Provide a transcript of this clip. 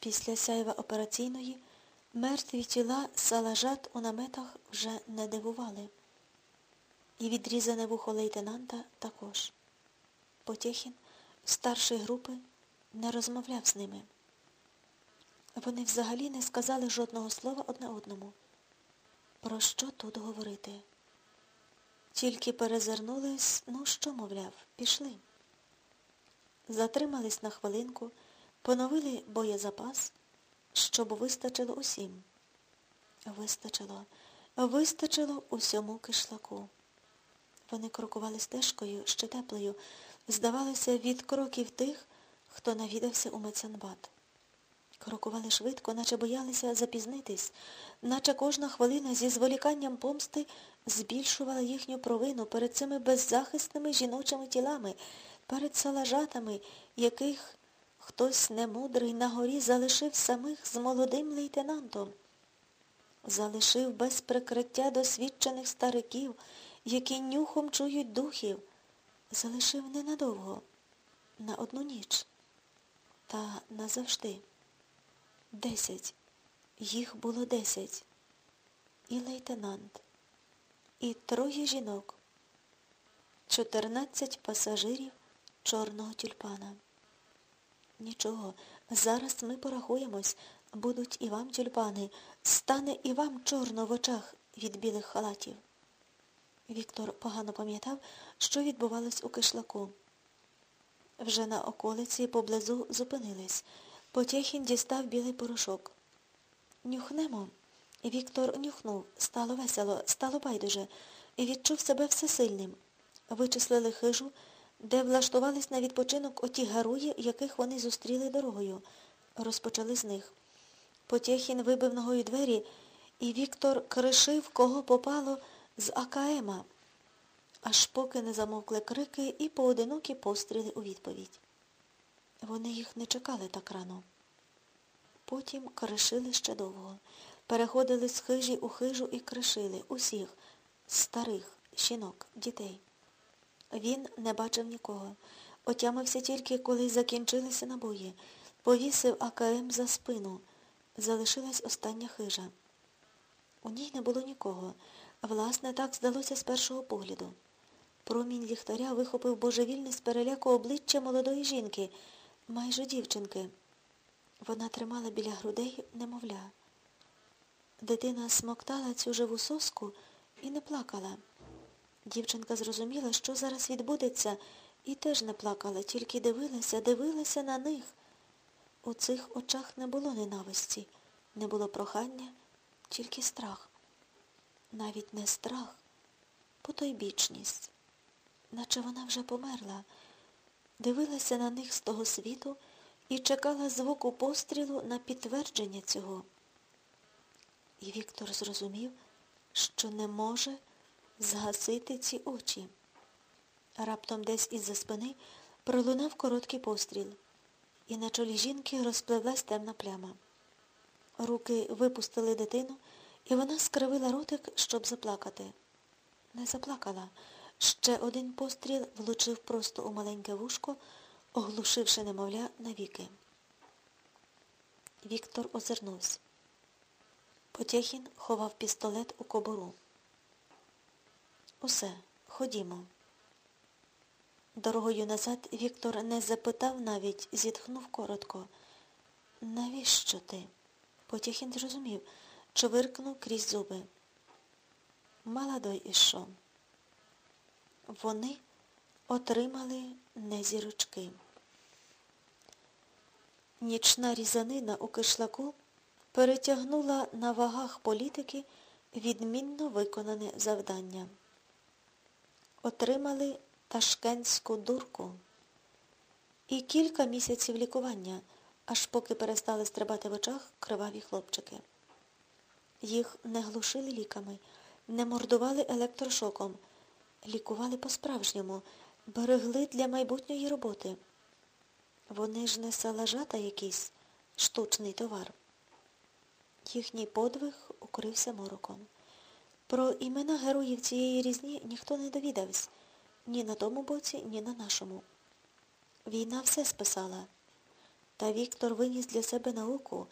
Після сяйва операційної мертві тіла салажат у наметах вже не дивували. І відрізане вухо лейтенанта також. Потєхін, старший групи, не розмовляв з ними. Вони взагалі не сказали жодного слова одне одному. Про що тут говорити? Тільки перезирнулись, ну що, мовляв, пішли. Затримались на хвилинку, поновили боєзапас, щоб вистачило усім. Вистачило, вистачило усьому кишлаку. Вони крокували стежкою, ще теплою, здавалося, від кроків тих, хто навідався у Меценбат. Крокували швидко, наче боялися запізнитись, наче кожна хвилина зі зволіканням помсти збільшувала їхню провину перед цими беззахисними жіночими тілами, перед салажатами, яких хтось немудрий на горі залишив самих з молодим лейтенантом. Залишив без прикриття досвідчених стариків, які нюхом чують духів. Залишив ненадовго, на одну ніч. Та назавжди. Десять. Їх було десять. І лейтенант, і троє жінок, чотирнадцять пасажирів чорного тюльпана. Нічого, зараз ми порахуємось, будуть і вам тюльпани, стане і вам чорно в очах від білих халатів. Віктор погано пам'ятав, що відбувалось у кишлаку. Вже на околиці поблизу зупинились. Потєхін дістав білий порошок. Нюхнемо. Віктор нюхнув. Стало весело, стало байдуже, і відчув себе всесильним. Вичислили хижу, де влаштувались на відпочинок оті гаруї, яких вони зустріли дорогою. Розпочали з них. Потєхін вибив ногою двері, і Віктор кришив, кого попало, з АКМа, аж поки не замовкли крики і поодинокі постріли у відповідь. Вони їх не чекали так рано. Потім кришили ще довго. Переходили з хижі у хижу і кришили усіх, старих, жінок, дітей. Він не бачив нікого. Отямився тільки, коли закінчилися набої. Повісив АКМ за спину. Залишилась остання хижа. У ній не було нікого. Власне, так здалося з першого погляду. Промінь ліхтаря вихопив божевільне з переляку обличчя молодої жінки, майже дівчинки. Вона тримала біля грудей немовля. Дитина смоктала цю живу соску і не плакала. Дівчинка зрозуміла, що зараз відбудеться, і теж не плакала, тільки дивилася, дивилася на них. У цих очах не було ненависті, не було прохання, тільки страх. Навіть не страх, потойбічність, наче вона вже померла, дивилася на них з того світу і чекала звуку пострілу на підтвердження цього. І Віктор зрозумів, що не може згасити ці очі. Раптом десь із-за спини пролунав короткий постріл, і на чолі жінки розпливлась темна пляма. Руки випустили дитину, і вона скривила ротик, щоб заплакати. Не заплакала. Ще один постріл влучив просто у маленьке вушко, оглушивши немовля навіки. Віктор озирнувся. Потєхін ховав пістолет у кобуру. Усе, ходімо. Дорогою назад Віктор не запитав навіть, зітхнув коротко. Навіщо ти? Потєхін зрозумів, чвиркнув крізь зуби. Маладой ішов. Вони отримали незірочки. Нічна різанина у кишлаку перетягнула на вагах політики відмінно виконане завдання. Отримали ташкентську дурку і кілька місяців лікування, аж поки перестали стрибати в очах криваві хлопчики. Їх не глушили ліками, не мордували електрошоком, лікували по-справжньому, берегли для майбутньої роботи. Вони ж не салажата якийсь штучний товар. Їхній подвиг укрився мороком. Про імена героїв цієї різні ніхто не довідався ні на тому боці, ні на нашому. Війна все списала. Та Віктор виніс для себе науку,